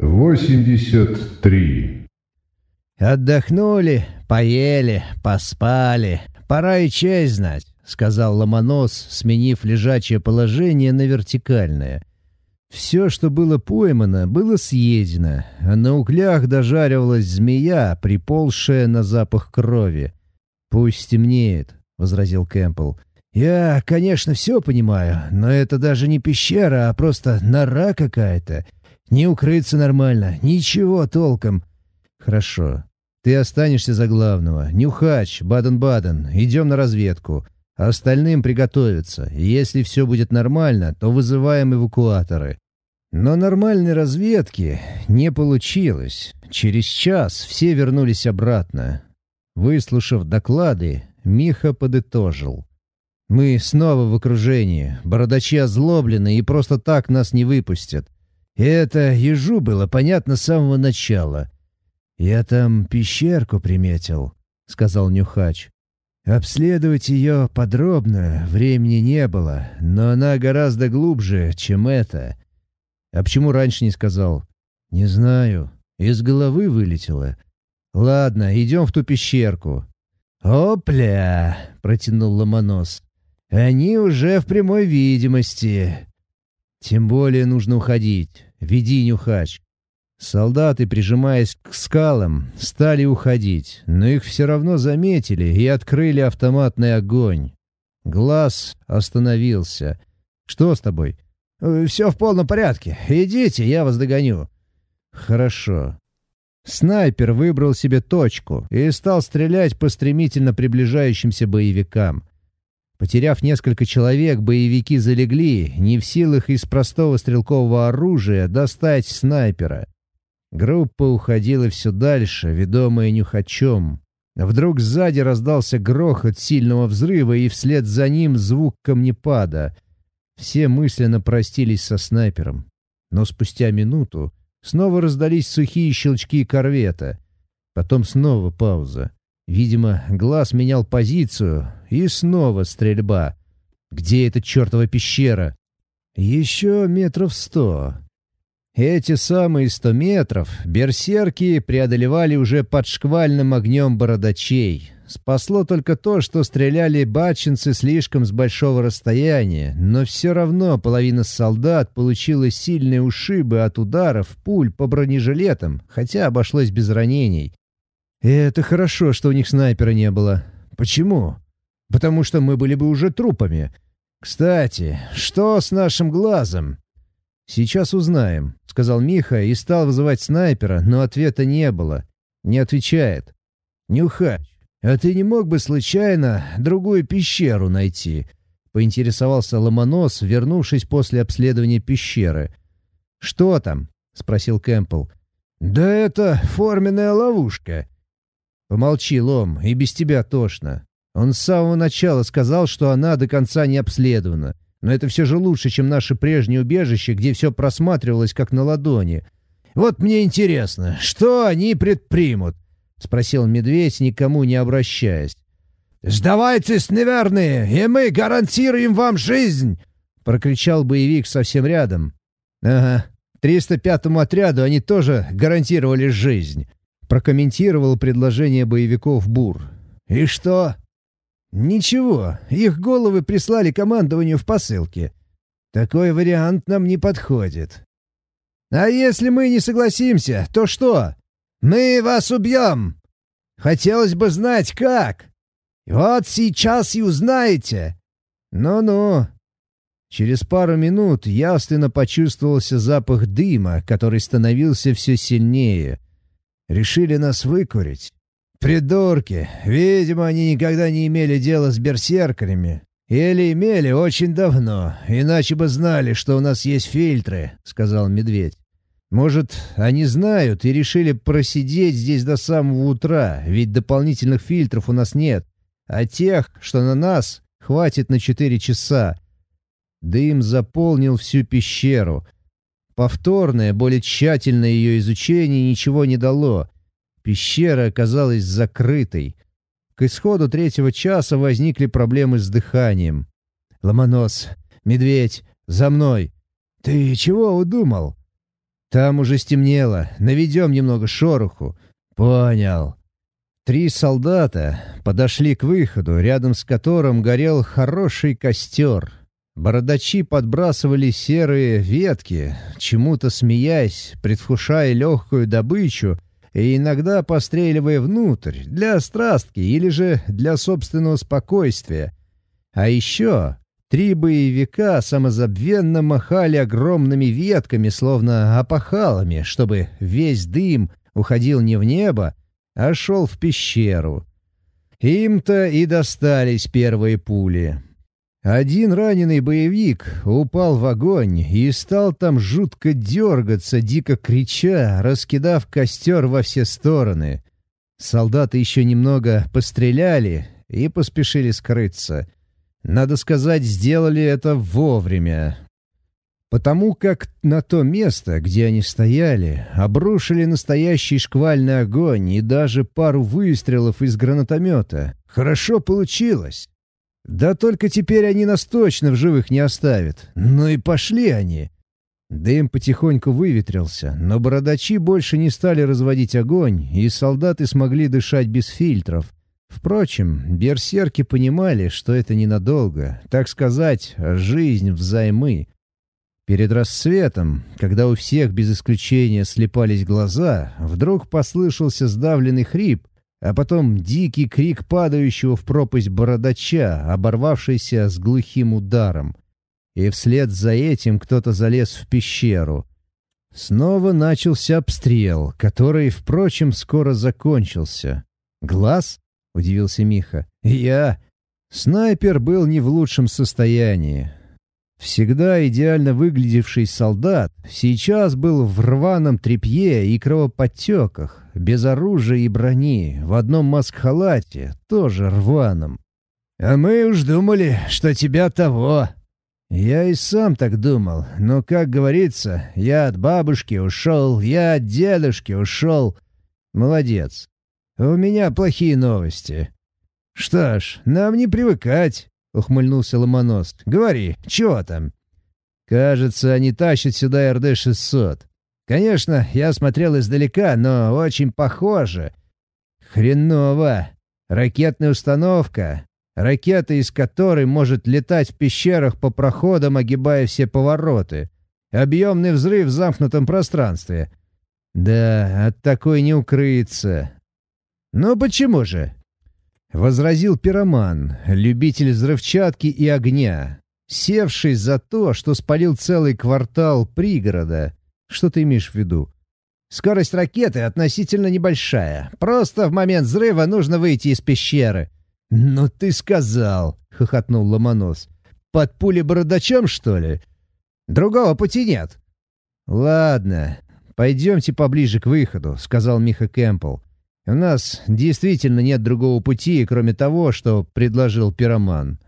83. «Отдохнули, поели, поспали. Пора и честь знать», — сказал Ломонос, сменив лежачее положение на вертикальное. Все, что было поймано, было съедено, а на углях дожаривалась змея, приползшая на запах крови. «Пусть темнеет», — возразил Кэмпбелл. «Я, конечно, все понимаю, но это даже не пещера, а просто нора какая-то. Не укрыться нормально, ничего толком. Хорошо. Ты останешься за главного. Нюхач, Баден-Баден, идем на разведку. А остальным приготовиться. Если все будет нормально, то вызываем эвакуаторы. Но нормальной разведки не получилось. Через час все вернулись обратно. Выслушав доклады, Миха подытожил. «Мы снова в окружении. Бородачи озлоблены и просто так нас не выпустят. Это ежу было понятно с самого начала. «Я там пещерку приметил», — сказал Нюхач. «Обследовать ее подробно времени не было, но она гораздо глубже, чем это». «А почему раньше не сказал?» «Не знаю. Из головы вылетело». «Ладно, идем в ту пещерку». «Опля!» — протянул Ломонос. «Они уже в прямой видимости». «Тем более нужно уходить. Веди, нюхач». Солдаты, прижимаясь к скалам, стали уходить, но их все равно заметили и открыли автоматный огонь. Глаз остановился. «Что с тобой?» «Э, «Все в полном порядке. Идите, я вас догоню». «Хорошо». Снайпер выбрал себе точку и стал стрелять по стремительно приближающимся боевикам. Потеряв несколько человек, боевики залегли, не в силах из простого стрелкового оружия достать снайпера. Группа уходила все дальше, ведомая нюхачом. Вдруг сзади раздался грохот сильного взрыва, и вслед за ним звук камнепада. Все мысленно простились со снайпером. Но спустя минуту снова раздались сухие щелчки корвета. Потом снова пауза. Видимо, глаз менял позицию, и снова стрельба. Где эта чертова пещера? Еще метров сто. Эти самые сто метров берсерки преодолевали уже под шквальным огнем бородачей. Спасло только то, что стреляли бачинцы слишком с большого расстояния, но все равно половина солдат получила сильные ушибы от ударов пуль по бронежилетам, хотя обошлось без ранений. Это хорошо, что у них снайпера не было. Почему? Потому что мы были бы уже трупами. Кстати, что с нашим глазом? «Сейчас узнаем», — сказал Миха и стал вызывать снайпера, но ответа не было. Не отвечает. «Нюхач, а ты не мог бы случайно другую пещеру найти?» — поинтересовался Ломонос, вернувшись после обследования пещеры. «Что там?» — спросил Кэмпбелл. «Да это форменная ловушка». «Помолчи, Лом, и без тебя тошно. Он с самого начала сказал, что она до конца не обследована. Но это все же лучше, чем наше прежнее убежище, где все просматривалось как на ладони. «Вот мне интересно, что они предпримут?» — спросил медведь, никому не обращаясь. «Сдавайтесь, неверные, и мы гарантируем вам жизнь!» — прокричал боевик совсем рядом. «Ага, 305-му отряду они тоже гарантировали жизнь», — прокомментировал предложение боевиков Бур. «И что?» «Ничего, их головы прислали командованию в посылке. Такой вариант нам не подходит». «А если мы не согласимся, то что? Мы вас убьем! Хотелось бы знать, как. Вот сейчас и узнаете!» «Ну-ну». Через пару минут явственно почувствовался запах дыма, который становился все сильнее. Решили нас выкурить. «Придурки! Видимо, они никогда не имели дела с берсерками. Или имели очень давно, иначе бы знали, что у нас есть фильтры», — сказал медведь. «Может, они знают и решили просидеть здесь до самого утра, ведь дополнительных фильтров у нас нет, а тех, что на нас, хватит на четыре часа». Дым заполнил всю пещеру. Повторное, более тщательное ее изучение ничего не дало — Пещера оказалась закрытой. К исходу третьего часа возникли проблемы с дыханием. «Ломонос! Медведь! За мной!» «Ты чего удумал?» Там уже стемнело. Наведем немного шороху». «Понял». Три солдата подошли к выходу, рядом с которым горел хороший костер. Бородачи подбрасывали серые ветки, чему-то смеясь, предвкушая легкую добычу и иногда постреливая внутрь, для страстки или же для собственного спокойствия. А еще три боевика самозабвенно махали огромными ветками, словно опахалами, чтобы весь дым уходил не в небо, а шел в пещеру. Им-то и достались первые пули. Один раненый боевик упал в огонь и стал там жутко дергаться, дико крича, раскидав костер во все стороны. Солдаты еще немного постреляли и поспешили скрыться. Надо сказать, сделали это вовремя. Потому как на то место, где они стояли, обрушили настоящий шквальный огонь и даже пару выстрелов из гранатомета. Хорошо получилось. Да только теперь они нас точно в живых не оставят. Ну и пошли они. Дым потихоньку выветрился, но бородачи больше не стали разводить огонь, и солдаты смогли дышать без фильтров. Впрочем, берсерки понимали, что это ненадолго, так сказать, жизнь взаймы. Перед рассветом, когда у всех без исключения слепались глаза, вдруг послышался сдавленный хрип, а потом дикий крик падающего в пропасть бородача, оборвавшийся с глухим ударом. И вслед за этим кто-то залез в пещеру. Снова начался обстрел, который, впрочем, скоро закончился. «Глаз?» — удивился Миха. «Я...» Снайпер был не в лучшем состоянии. Всегда идеально выглядевший солдат сейчас был в рваном тряпье и кровоподтеках, без оружия и брони, в одном маск-халате, тоже рваном. «А мы уж думали, что тебя того». «Я и сам так думал, но, как говорится, я от бабушки ушел, я от дедушки ушел. Молодец. У меня плохие новости». «Что ж, нам не привыкать. — ухмыльнулся Ломонос. «Говори, чего там?» «Кажется, они тащат сюда РД-600. Конечно, я смотрел издалека, но очень похоже. Хреново. Ракетная установка. Ракета, из которой может летать в пещерах по проходам, огибая все повороты. Объемный взрыв в замкнутом пространстве. Да, от такой не укрыться. Ну почему же? — возразил пироман, любитель взрывчатки и огня, севший за то, что спалил целый квартал пригорода. Что ты имеешь в виду? Скорость ракеты относительно небольшая. Просто в момент взрыва нужно выйти из пещеры. «Ну ты сказал!» — хохотнул Ломонос. «Под пули бородачом, что ли? Другого пути нет». «Ладно, пойдемте поближе к выходу», — сказал Миха Кэмпл. У нас действительно нет другого пути, кроме того, что предложил пироман.